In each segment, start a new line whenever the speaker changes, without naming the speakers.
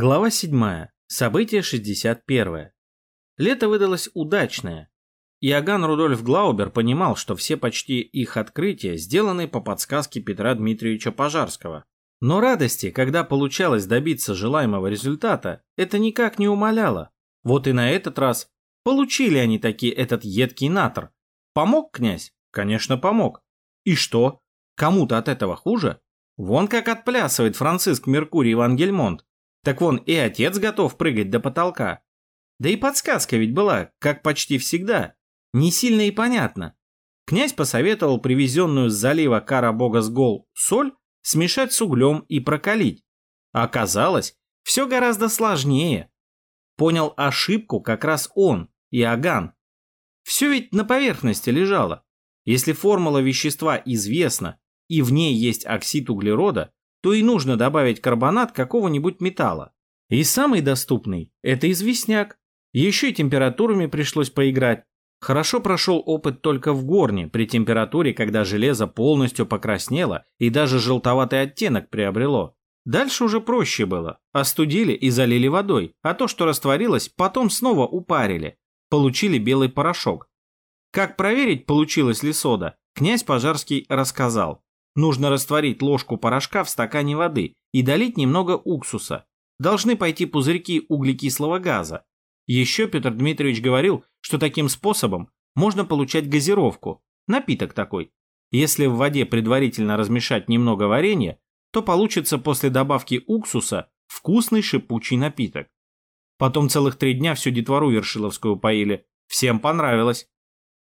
Глава 7. Событие 61. Лето выдалось удачное. Иоганн Рудольф Глаубер понимал, что все почти их открытия сделаны по подсказке Петра Дмитриевича Пожарского. Но радости, когда получалось добиться желаемого результата, это никак не умаляло. Вот и на этот раз получили они таки этот едкий натр. Помог князь? Конечно, помог. И что? Кому-то от этого хуже? Вон как отплясывает Франциск Меркурий Вангельмонт. Так вон и отец готов прыгать до потолка. Да и подсказка ведь была, как почти всегда. Не сильно и понятно. Князь посоветовал привезенную с залива кара бога с гол соль смешать с углем и прокалить. А оказалось, все гораздо сложнее. Понял ошибку как раз он, Иоганн. Все ведь на поверхности лежало. Если формула вещества известна и в ней есть оксид углерода, то и нужно добавить карбонат какого-нибудь металла. И самый доступный – это известняк. Еще и температурами пришлось поиграть. Хорошо прошел опыт только в горне, при температуре, когда железо полностью покраснело и даже желтоватый оттенок приобрело. Дальше уже проще было. Остудили и залили водой, а то, что растворилось, потом снова упарили. Получили белый порошок. Как проверить, получилось ли сода, князь Пожарский рассказал. Нужно растворить ложку порошка в стакане воды и долить немного уксуса. Должны пойти пузырьки углекислого газа. Еще Петр Дмитриевич говорил, что таким способом можно получать газировку, напиток такой. Если в воде предварительно размешать немного варенья, то получится после добавки уксуса вкусный шипучий напиток. Потом целых три дня всю детвору Вершиловскую поили. Всем понравилось.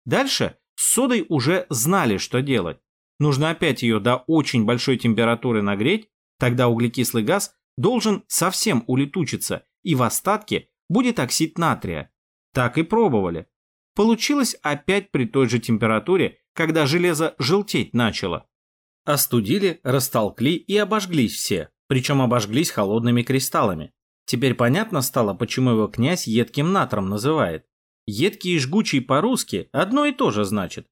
Дальше с содой уже знали, что делать. Нужно опять ее до очень большой температуры нагреть, тогда углекислый газ должен совсем улетучиться, и в остатке будет оксид натрия. Так и пробовали. Получилось опять при той же температуре, когда железо желтеть начало. Остудили, растолкли и обожглись все, причем обожглись холодными кристаллами. Теперь понятно стало, почему его князь едким натром называет. Едкий и жгучий по-русски одно и то же значит.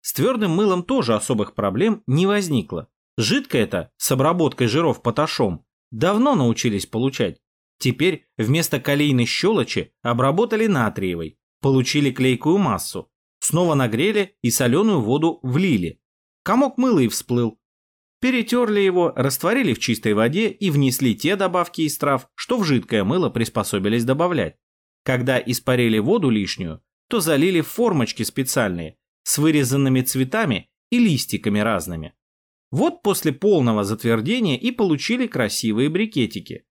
С твердым мылом тоже особых проблем не возникло. Жидкое это, с обработкой жиров поташом, давно научились получать. Теперь вместо калийной щелочи обработали натриевой, получили клейкую массу, снова нагрели и соленую воду влили. Комок мыла и всплыл. Перетерли его, растворили в чистой воде и внесли те добавки из трав, что в жидкое мыло приспособились добавлять. Когда испарили воду лишнюю, то залили формочки специальные, с вырезанными цветами и листиками разными. Вот после полного затвердения и получили красивые брикетики.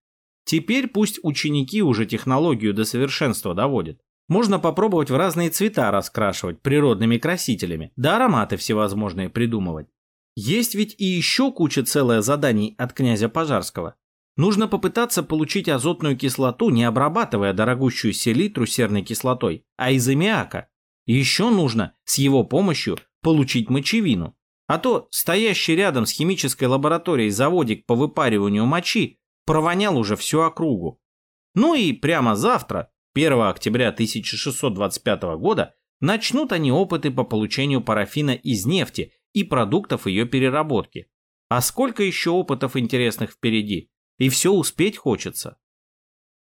Теперь пусть ученики уже технологию до совершенства доводят. Можно попробовать в разные цвета раскрашивать природными красителями, да ароматы всевозможные придумывать. Есть ведь и еще куча целая заданий от князя Пожарского. Нужно попытаться получить азотную кислоту, не обрабатывая дорогущую селитру серной кислотой, а из аммиака. Еще нужно с его помощью получить мочевину. А то стоящий рядом с химической лабораторией заводик по выпариванию мочи провонял уже всю округу. Ну и прямо завтра, 1 октября 1625 года, начнут они опыты по получению парафина из нефти и продуктов ее переработки. А сколько еще опытов интересных впереди? И все успеть хочется.